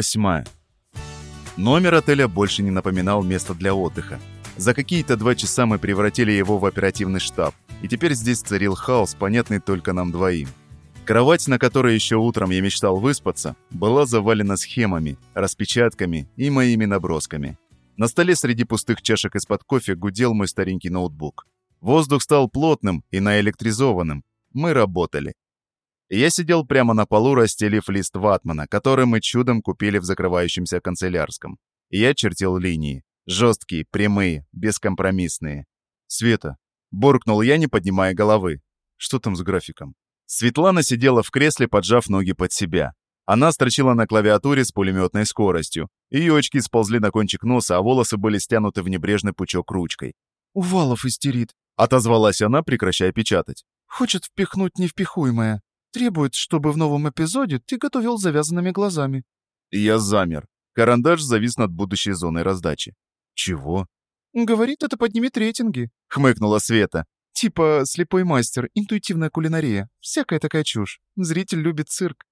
8. Номер отеля больше не напоминал место для отдыха. За какие-то два часа мы превратили его в оперативный штаб, и теперь здесь царил хаос, понятный только нам двоим. Кровать, на которой еще утром я мечтал выспаться, была завалена схемами, распечатками и моими набросками. На столе среди пустых чашек из-под кофе гудел мой старенький ноутбук. Воздух стал плотным и наэлектризованным. Мы работали. Я сидел прямо на полу, расстелив лист ватмана, который мы чудом купили в закрывающемся канцелярском. я чертил линии. Жесткие, прямые, бескомпромиссные. «Света!» – буркнул я, не поднимая головы. «Что там с графиком?» Светлана сидела в кресле, поджав ноги под себя. Она строчила на клавиатуре с пулеметной скоростью. Ее очки сползли на кончик носа, а волосы были стянуты в небрежный пучок ручкой. «Увалов истерит», — отозвалась она, прекращая печатать. «Хочет впихнуть невпихуемое». Требует, чтобы в новом эпизоде ты готовил завязанными глазами». Я замер. Карандаш завис над будущей зоной раздачи. «Чего?» «Говорит, это поднимет рейтинги», — хмыкнула Света. «Типа слепой мастер, интуитивная кулинария. Всякая такая чушь. Зритель любит цирк».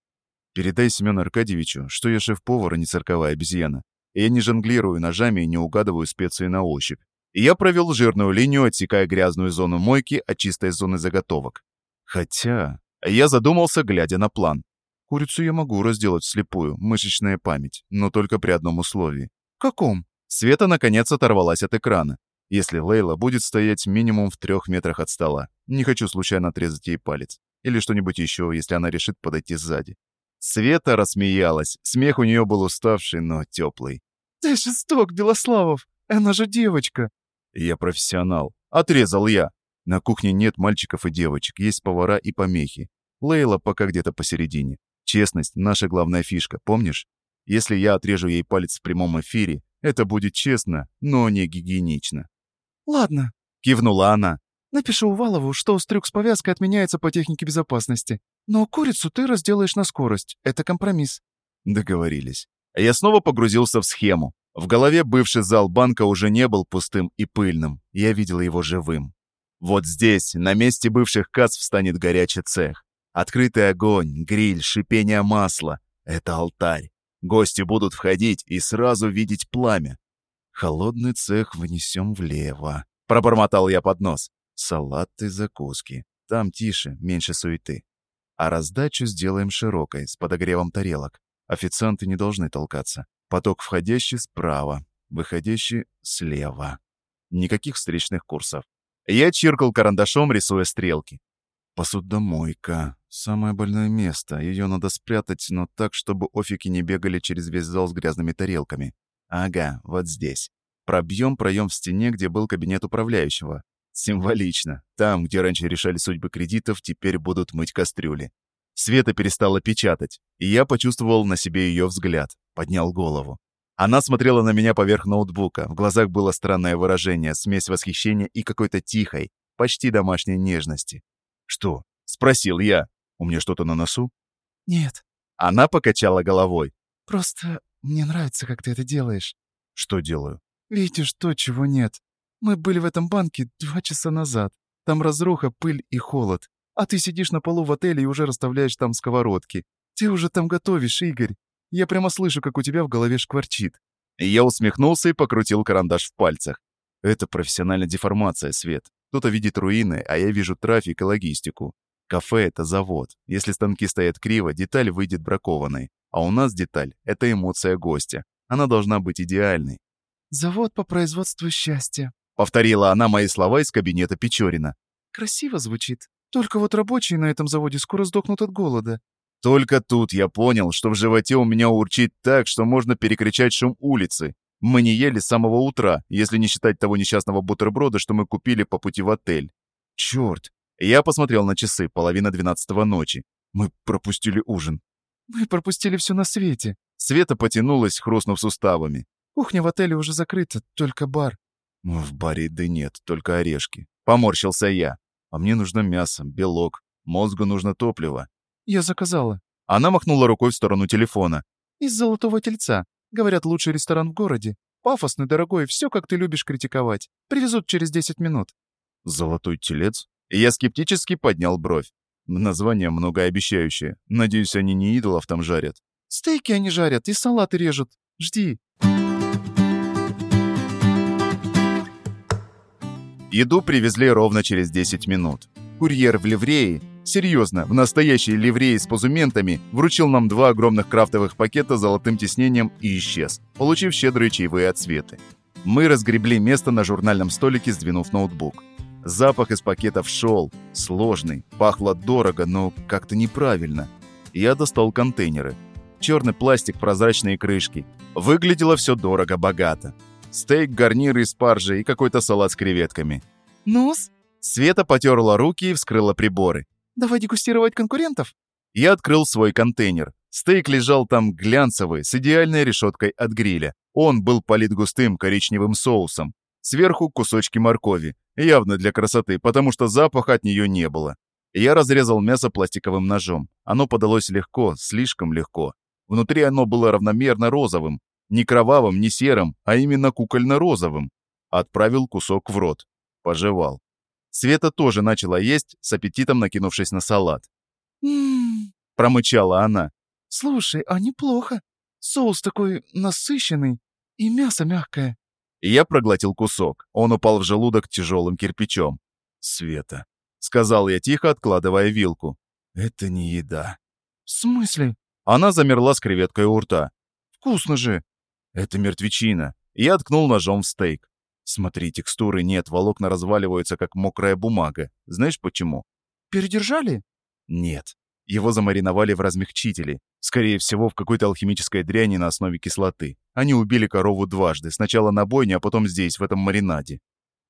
«Передай Семену Аркадьевичу, что я шеф-повар, а не цирковая обезьяна. Я не жонглирую ножами и не угадываю специи на ощупь. Я провел жирную линию, отсекая грязную зону мойки от чистой зоны заготовок. Хотя... Я задумался, глядя на план. Курицу я могу разделать вслепую, мышечная память, но только при одном условии. Каком? Света наконец оторвалась от экрана. Если Лейла будет стоять минимум в трех метрах от стола. Не хочу случайно отрезать ей палец. Или что-нибудь еще, если она решит подойти сзади. Света рассмеялась. Смех у нее был уставший, но теплый. «Ты жесток, Белославов! Она же девочка!» «Я профессионал. Отрезал я. На кухне нет мальчиков и девочек, есть повара и помехи. Лейла пока где-то посередине. Честность – наша главная фишка, помнишь? Если я отрежу ей палец в прямом эфире, это будет честно, но не гигиенично. «Ладно», — кивнула она. «Напишу Увалову, что стрюк с повязкой отменяется по технике безопасности. Но курицу ты разделаешь на скорость. Это компромисс». Договорились. Я снова погрузился в схему. В голове бывший зал банка уже не был пустым и пыльным. Я видел его живым. Вот здесь, на месте бывших касс, встанет горячий цех. Открытый огонь, гриль, шипение масла — это алтарь. Гости будут входить и сразу видеть пламя. Холодный цех внесем влево. Пробормотал я под нос. Салаты, закуски. Там тише, меньше суеты. А раздачу сделаем широкой, с подогревом тарелок. Официанты не должны толкаться. Поток входящий справа, выходящий слева. Никаких встречных курсов. Я чиркал карандашом, рисуя стрелки. Посудомойка. Самое больное место. Ее надо спрятать, но так, чтобы офики не бегали через весь зал с грязными тарелками. Ага, вот здесь. Пробьем проем в стене, где был кабинет управляющего. Символично. Там, где раньше решали судьбы кредитов, теперь будут мыть кастрюли. Света перестала печатать, и я почувствовал на себе ее взгляд. Поднял голову. Она смотрела на меня поверх ноутбука. В глазах было странное выражение, смесь восхищения и какой-то тихой, почти домашней нежности. «Что?» — спросил я. «У меня что-то на носу?» «Нет». Она покачала головой. «Просто мне нравится, как ты это делаешь». «Что делаю?» «Видишь то, чего нет. Мы были в этом банке два часа назад. Там разруха, пыль и холод. А ты сидишь на полу в отеле и уже расставляешь там сковородки. Ты уже там готовишь, Игорь. Я прямо слышу, как у тебя в голове шкварчит». Я усмехнулся и покрутил карандаш в пальцах. Это профессиональная деформация, Свет. Кто-то видит руины, а я вижу трафик и логистику. Кафе — это завод. Если станки стоят криво, деталь выйдет бракованной. А у нас деталь — это эмоция гостя. Она должна быть идеальной. «Завод по производству счастья», — повторила она мои слова из кабинета Печорина. «Красиво звучит. Только вот рабочие на этом заводе скоро сдохнут от голода. Только тут я понял, что в животе у меня урчит так, что можно перекричать шум улицы. Мы не ели с самого утра, если не считать того несчастного бутерброда, что мы купили по пути в отель. Черт! Я посмотрел на часы, половина двенадцатого ночи. Мы пропустили ужин. Мы пропустили все на свете. Света потянулась, хрустнув суставами. Кухня в отеле уже закрыта, только бар. В баре еды нет, только орешки. Поморщился я. А мне нужно мясо, белок. Мозгу нужно топливо. «Я заказала». Она махнула рукой в сторону телефона. «Из «Золотого тельца». Говорят, лучший ресторан в городе. Пафосный, дорогой, все, как ты любишь критиковать. Привезут через 10 минут». «Золотой телец?» Я скептически поднял бровь. Название многообещающее. Надеюсь, они не идолов там жарят. Стейки они жарят и салаты режут. Жди». Еду привезли ровно через 10 минут. Курьер в ливрее, серьезно, в настоящей ливрее с позументами, вручил нам два огромных крафтовых пакета с золотым тиснением и исчез, получив щедрые чаевые от Светы. Мы разгребли место на журнальном столике, сдвинув ноутбук. Запах из пакетов шел, сложный, пахло дорого, но как-то неправильно. Я достал контейнеры. Черный пластик, прозрачные крышки. Выглядело все дорого-богато. Стейк, гарниры из спаржи и какой-то салат с креветками. «Ну-с?» Света потерла руки и вскрыла приборы. «Давай дегустировать конкурентов?» Я открыл свой контейнер. Стейк лежал там глянцевый, с идеальной решеткой от гриля. Он был полит густым коричневым соусом. Сверху кусочки моркови. Явно для красоты, потому что запаха от нее не было. Я разрезал мясо пластиковым ножом. Оно подалось легко, слишком легко. Внутри оно было равномерно розовым, не кровавым, не серым, а именно кукольно-розовым. Отправил кусок в рот. Пожевал. Света тоже начала есть, с аппетитом накинувшись на салат. «М-м-м», Промычала она. «Слушай, а неплохо. Соус такой насыщенный и мясо мягкое». И я проглотил кусок. Он упал в желудок тяжелым кирпичом. «Света», — сказал я тихо, откладывая вилку. «Это не еда». «В смысле?» Она замерла с креветкой у рта. «Вкусно же». «Это мертвечина». Я ткнул ножом в стейк. Смотри, текстуры нет, волокна разваливаются, как мокрая бумага. Знаешь почему? «Передержали?» Нет. Его замариновали в размягчителе. Скорее всего, в какой-то алхимической дряни на основе кислоты. Они убили корову дважды. Сначала на бойне, а потом здесь, в этом маринаде.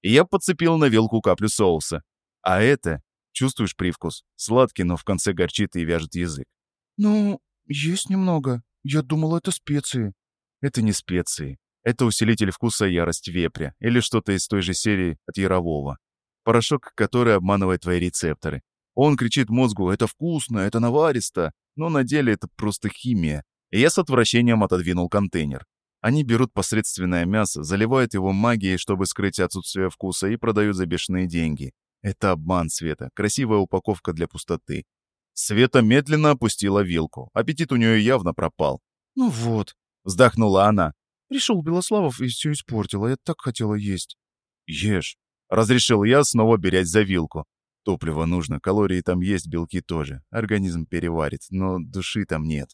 И я подцепил на вилку каплю соуса. А это... Чувствуешь привкус? Сладкий, но в конце горчит и вяжет язык. «Ну, есть немного. Я думал, это специи». Это не специи. Это усилитель вкуса ярость вепря или что-то из той же серии от Ярового. Порошок, который обманывает твои рецепторы. Он кричит мозгу «это вкусно, это наваристо», но на деле это просто химия. И я с отвращением отодвинул контейнер. Они берут посредственное мясо, заливают его магией, чтобы скрыть отсутствие вкуса, и продают за бешеные деньги. Это обман Света, красивая упаковка для пустоты. Света медленно опустила вилку. Аппетит у нее явно пропал. «Ну вот», — вздохнула она. «Пришел Белославов и все испортил, а я так хотела есть». «Ешь», — разрешил я, снова берясь за вилку. Топливо нужно, калории там есть, белки тоже. Организм переварит, но души там нет.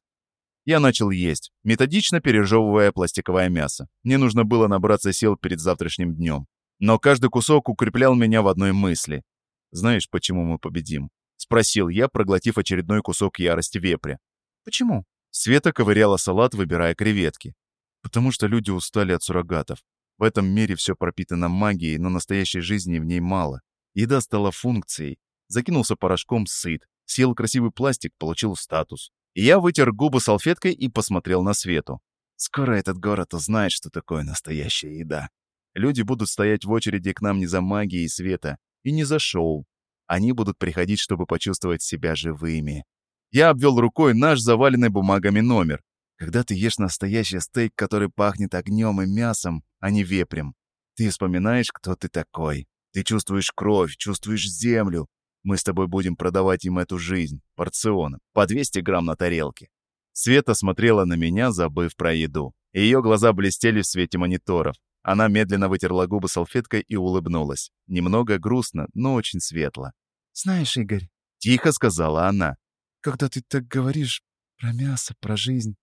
Я начал есть, методично пережевывая пластиковое мясо. Мне нужно было набраться сил перед завтрашним днем. Но каждый кусок укреплял меня в одной мысли. «Знаешь, почему мы победим?» — спросил я, проглотив очередной кусок ярости вепря. «Почему?» Света ковыряла салат, выбирая креветки. «Потому что люди устали от суррогатов. В этом мире все пропитано магией, но настоящей жизни в ней мало. Еда стала функцией. Закинулся порошком сыт. Съел красивый пластик, получил статус. Я вытер губы салфеткой и посмотрел на Свету. Скоро этот город узнает, что такое настоящая еда. Люди будут стоять в очереди к нам не за магией света и не за шоу. Они будут приходить, чтобы почувствовать себя живыми. Я обвел рукой наш заваленный бумагами номер. Когда ты ешь настоящий стейк, который пахнет огнем и мясом, а не вепрем, ты вспоминаешь, кто ты такой. Ты чувствуешь кровь, чувствуешь землю. Мы с тобой будем продавать им эту жизнь, порционом, по 200 грамм на тарелке. Света смотрела на меня, забыв про еду. Ее глаза блестели в свете мониторов. Она медленно вытерла губы салфеткой и улыбнулась. Немного грустно, но очень светло. «Знаешь, Игорь...» — тихо сказала она. «Когда ты так говоришь про мясо, про жизнь...»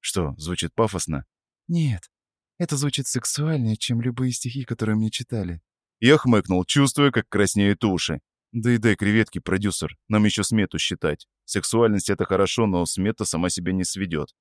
«Что, звучит пафосно?» «Нет. Это звучит сексуальнее, чем любые стихи, которые мне читали». Я хмыкнул, чувствуя, как краснеют уши. Да и дай креветки, продюсер. Нам еще смету считать. Сексуальность — это хорошо, но смета сама себя не сведет.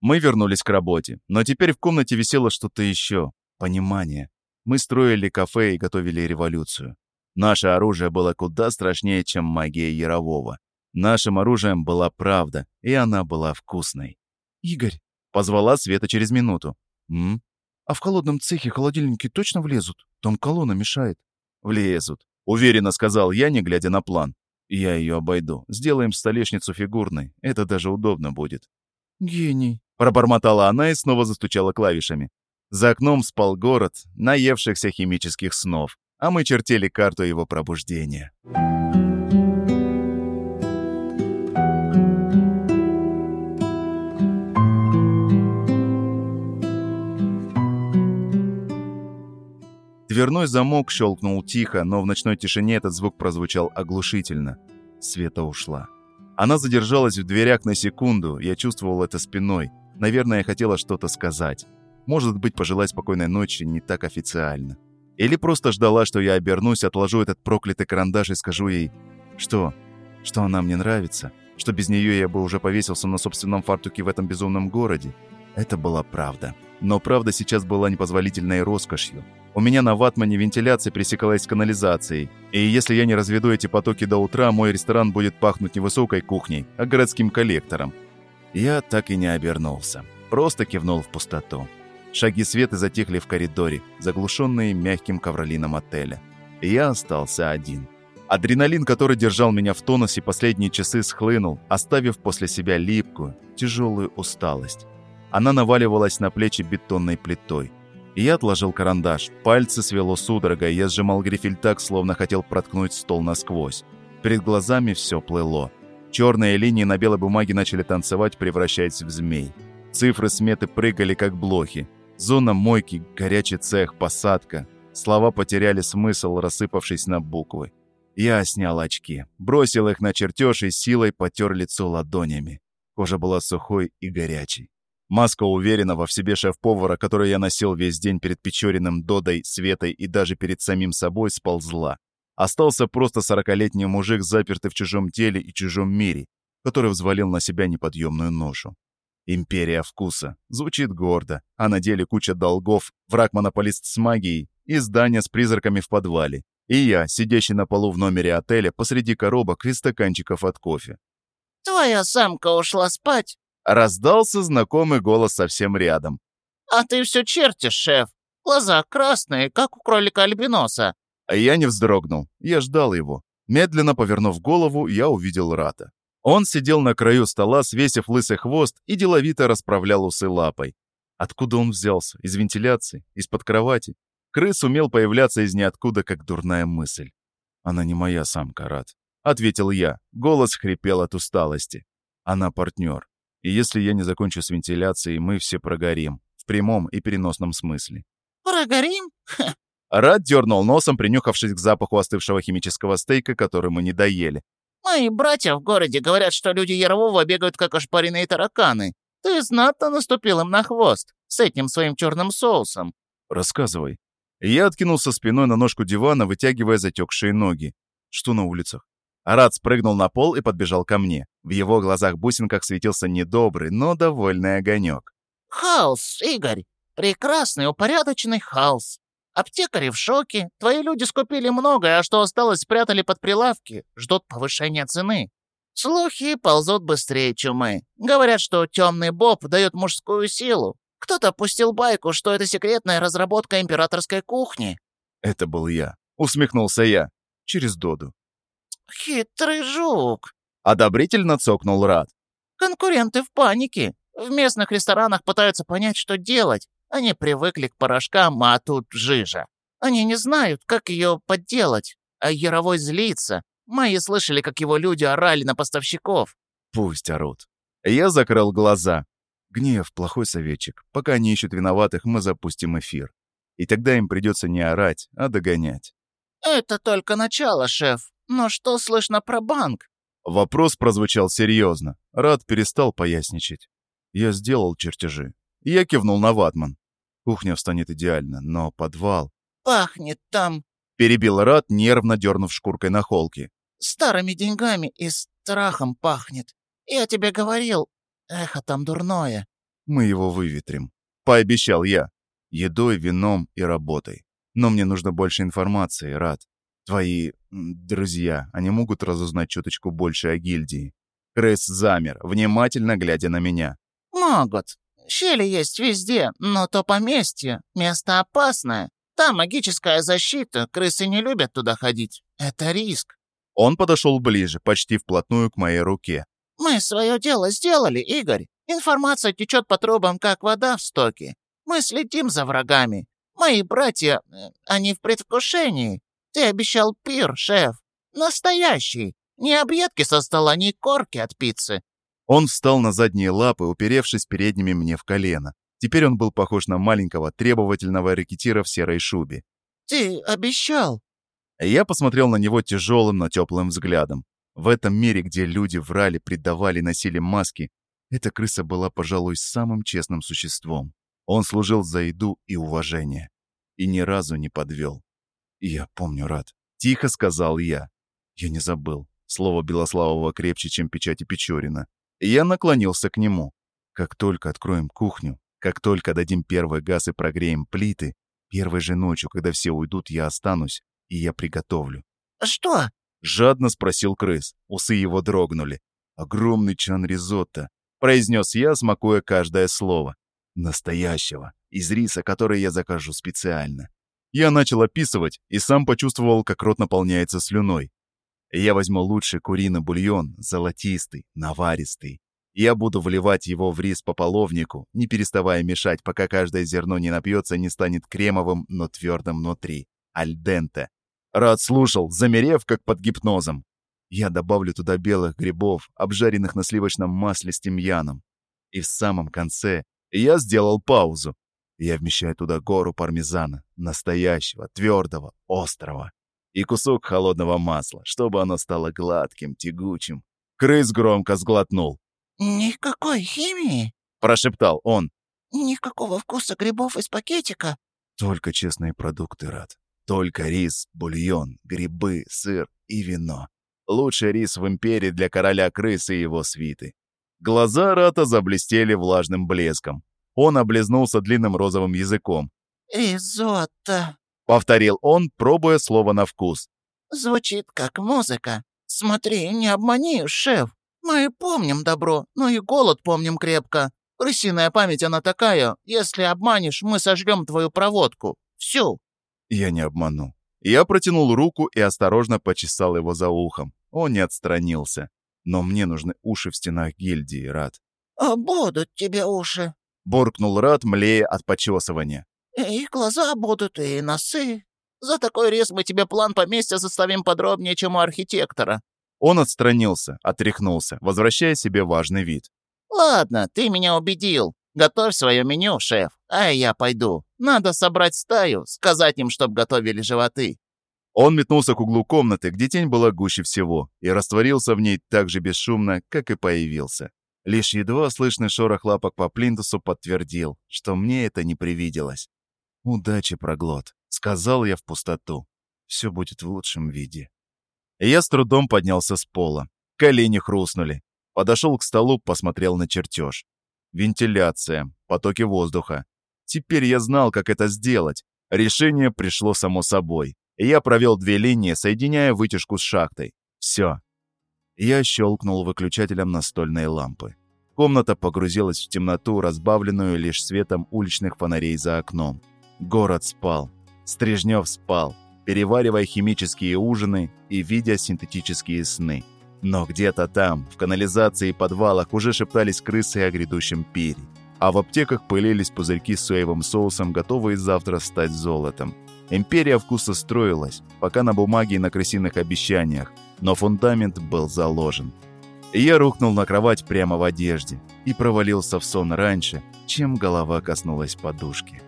Мы вернулись к работе, но теперь в комнате висело что-то еще. Понимание. Мы строили кафе и готовили революцию. Наше оружие было куда страшнее, чем магия Ярового. Нашим оружием была правда, и она была вкусной. «Игорь!» — позвала Света через минуту. «М? А в холодном цехе холодильники точно влезут? Там колонна мешает». «Влезут», — уверенно сказал я, не глядя на план. «Я ее обойду. Сделаем столешницу фигурной. Это даже удобно будет». «Гений», — пробормотала она и снова застучала клавишами. За окном спал город, наевшихся химических снов, а мы чертили карту его пробуждения. Дверной замок щелкнул тихо, но в ночной тишине этот звук прозвучал оглушительно. Света ушла. Она задержалась в дверях на секунду, я чувствовал это спиной. Наверное, хотела что-то сказать. Может быть, пожелать спокойной ночи не так официально. Или просто ждала, что я обернусь, отложу этот проклятый карандаш и скажу ей, что, что она мне нравится, что без нее я бы уже повесился на собственном фартуке в этом безумном городе. Это была правда. Но правда сейчас была непозволительной роскошью. У меня на ватмане вентиляция пересекалась с канализацией, и если я не разведу эти потоки до утра, мой ресторан будет пахнуть не высокой кухней, а городским коллектором. Я так и не обернулся, просто кивнул в пустоту. Шаги Светы затихли в коридоре, заглушенные мягким ковролином отеля. Я остался один. Адреналин, который держал меня в тонусе последние часы, схлынул, оставив после себя липкую, тяжелую усталость. Она наваливалась на плечи бетонной плитой. Я отложил карандаш. Пальцы свело судорогой, я сжимал грифель так, словно хотел проткнуть стол насквозь. Перед глазами все плыло. Черные линии на белой бумаге начали танцевать, превращаясь в змей. Цифры сметы прыгали, как блохи. Зона мойки, горячий цех, посадка. Слова потеряли смысл, рассыпавшись на буквы. Я снял очки, бросил их на чертеж и силой потер лицо ладонями. Кожа была сухой и горячей. Маска уверенного в себе шеф-повара, которую я носил весь день перед Печориным, Додой, Светой и даже перед самим собой, сползла. Остался просто сорокалетний мужик, запертый в чужом теле и чужом мире, который взвалил на себя неподъемную ношу. Империя вкуса. Звучит гордо, а на деле куча долгов, враг-монополист с магией и здание с призраками в подвале. И я, сидящий на полу в номере отеля посреди коробок и стаканчиков от кофе. «Твоя самка ушла спать?» Раздался знакомый голос совсем рядом. «А ты все чертишь, шеф. Глаза красные, как у кролика-альбиноса». Я не вздрогнул. Я ждал его. Медленно повернув голову, я увидел Рата. Он сидел на краю стола, свесив лысый хвост и деловито расправлял усы лапой. Откуда он взялся? Из вентиляции? Из-под кровати? Крыс умел появляться из ниоткуда, как дурная мысль. «Она не моя самка, Рат», — ответил я. Голос хрипел от усталости. «Она партнер. И если я не закончу с вентиляцией, мы все прогорим. В прямом и переносном смысле. «Прогорим? Ха. Рад дернул носом, принюхавшись к запаху остывшего химического стейка, который мы не доели. Мои братья в городе говорят, что люди Ярового бегают как ошпаренные тараканы. Ты знатно наступил им на хвост с этим своим черным соусом. Рассказывай. Я откинулся спиной на ножку дивана, вытягивая затекшие ноги. Что на улицах? Арат спрыгнул на пол и подбежал ко мне. В его глазах-бусинках светился недобрый, но довольный огонек. Хаос, Игорь. Прекрасный, упорядоченный хаос. Аптекари в шоке. Твои люди скупили многое, а что осталось, спрятали под прилавки. Ждут повышения цены. Слухи ползут быстрее чумы. Говорят, что темный боб дает мужскую силу. Кто-то пустил байку, что это секретная разработка императорской кухни. Это был я. Усмехнулся я. Через Доду. Хитрый жук. Одобрительно цокнул Рад. Конкуренты в панике. В местных ресторанах пытаются понять, что делать. Они привыкли к порошкам, а тут жижа. Они не знают, как ее подделать. А Яровой злится. Мои слышали, как его люди орали на поставщиков. Пусть орут. Я закрыл глаза. Гнев – плохой советчик. Пока они ищут виноватых, мы запустим эфир. И тогда им придется не орать, а догонять. Это только начало, шеф. Но что слышно про банк? Вопрос прозвучал серьезно. Рад перестал поясничать. Я сделал чертежи. Я кивнул на ватман. Кухня встанет идеально, но подвал... Пахнет там... Перебил Рад, нервно дернув шкуркой на холке. Старыми деньгами и страхом пахнет. Я тебе говорил, эхо там дурное. Мы его выветрим. Пообещал я. Едой, вином и работой. Но мне нужно больше информации, Рад. Твои друзья, они могут разузнать чуточку больше о гильдии. Крыс замер, внимательно глядя на меня. Могут. Щели есть везде, но то поместье. Место опасное. Там магическая защита, крысы не любят туда ходить. Это риск. Он подошел ближе, почти вплотную к моей руке. Мы свое дело сделали, Игорь. Информация течет по трубам, как вода в стоке. Мы следим за врагами. Мои братья, э, они в предвкушении. Ты обещал пир, шеф. Настоящий. Не объедки со стола, не корки от пиццы. Он встал на задние лапы, уперевшись передними мне в колено. Теперь он был похож на маленького, требовательного рекетира в серой шубе. Ты обещал!» Я посмотрел на него тяжелым, но теплым взглядом. В этом мире, где люди врали, предавали, носили маски, эта крыса была, пожалуй, самым честным существом. Он служил за еду и уважение. И ни разу не подвел. «Я помню, Рад», — тихо сказал я. Я не забыл. Слово Белославова крепче, чем печати Печорина. Я наклонился к нему. Как только откроем кухню, как только дадим первый газ и прогреем плиты, первой же ночью, когда все уйдут, я останусь, и я приготовлю. «Что?» — жадно спросил крыс. Усы его дрогнули. «Огромный чан ризотто», — произнес я, смакуя каждое слово. «Настоящего, из риса, который я закажу специально». Я начал описывать и сам почувствовал, как рот наполняется слюной. Я возьму лучший куриный бульон, золотистый, наваристый. Я буду вливать его в рис по половнику, не переставая мешать, пока каждое зерно не напьется не станет кремовым, но твердым внутри. Альденте. Рад слушал, замерев, как под гипнозом. Я добавлю туда белых грибов, обжаренных на сливочном масле с тимьяном. И в самом конце я сделал паузу. Я вмещаю туда гору пармезана, настоящего, твердого, острого и кусок холодного масла, чтобы оно стало гладким, тягучим. Крыс громко сглотнул. «Никакой химии?» – прошептал он. «Никакого вкуса грибов из пакетика?» «Только честные продукты, Рад. Только рис, бульон, грибы, сыр и вино. Лучший рис в империи для короля крыс и его свиты». Глаза Рата заблестели влажным блеском. Он облизнулся длинным розовым языком. «Ризотто», Повторил он, пробуя слово на вкус. «Звучит как музыка. Смотри, не обмани, шеф. Мы помним добро, но и голод помним крепко. Крысиная память она такая. Если обманешь, мы сожрем твою проводку. Всю». Я не обману. Я протянул руку и осторожно почесал его за ухом. Он не отстранился. Но мне нужны уши в стенах гильдии, Рад. «А будут тебе уши», — буркнул Рад, млея от почесывания. И глаза будут, и носы. За такой рез мы тебе план поместья составим подробнее, чем у архитектора». Он отстранился, отряхнулся, возвращая себе важный вид. «Ладно, ты меня убедил. Готовь свое меню, шеф, а я пойду. Надо собрать стаю, сказать им, чтоб готовили животы». Он метнулся к углу комнаты, где тень была гуще всего, и растворился в ней так же бесшумно, как и появился. Лишь едва слышный шорох лапок по плинтусу подтвердил, что мне это не привиделось. «Удачи, проглот», — сказал я в пустоту. «Все будет в лучшем виде». Я с трудом поднялся с пола. Колени хрустнули. Подошел к столу, посмотрел на чертеж. Вентиляция, потоки воздуха. Теперь я знал, как это сделать. Решение пришло само собой. Я провел две линии, соединяя вытяжку с шахтой. Все. Я щелкнул выключателем настольной лампы. Комната погрузилась в темноту, разбавленную лишь светом уличных фонарей за окном. Город спал. Стрижнев спал, переваривая химические ужины и видя синтетические сны. Но где-то там, в канализации и подвалах, уже шептались крысы о грядущем пире. А в аптеках пылились пузырьки с соевым соусом, готовые завтра стать золотом. Империя вкуса строилась, пока на бумаге и на крысиных обещаниях, но фундамент был заложен. Я рухнул на кровать прямо в одежде и провалился в сон раньше, чем голова коснулась подушки.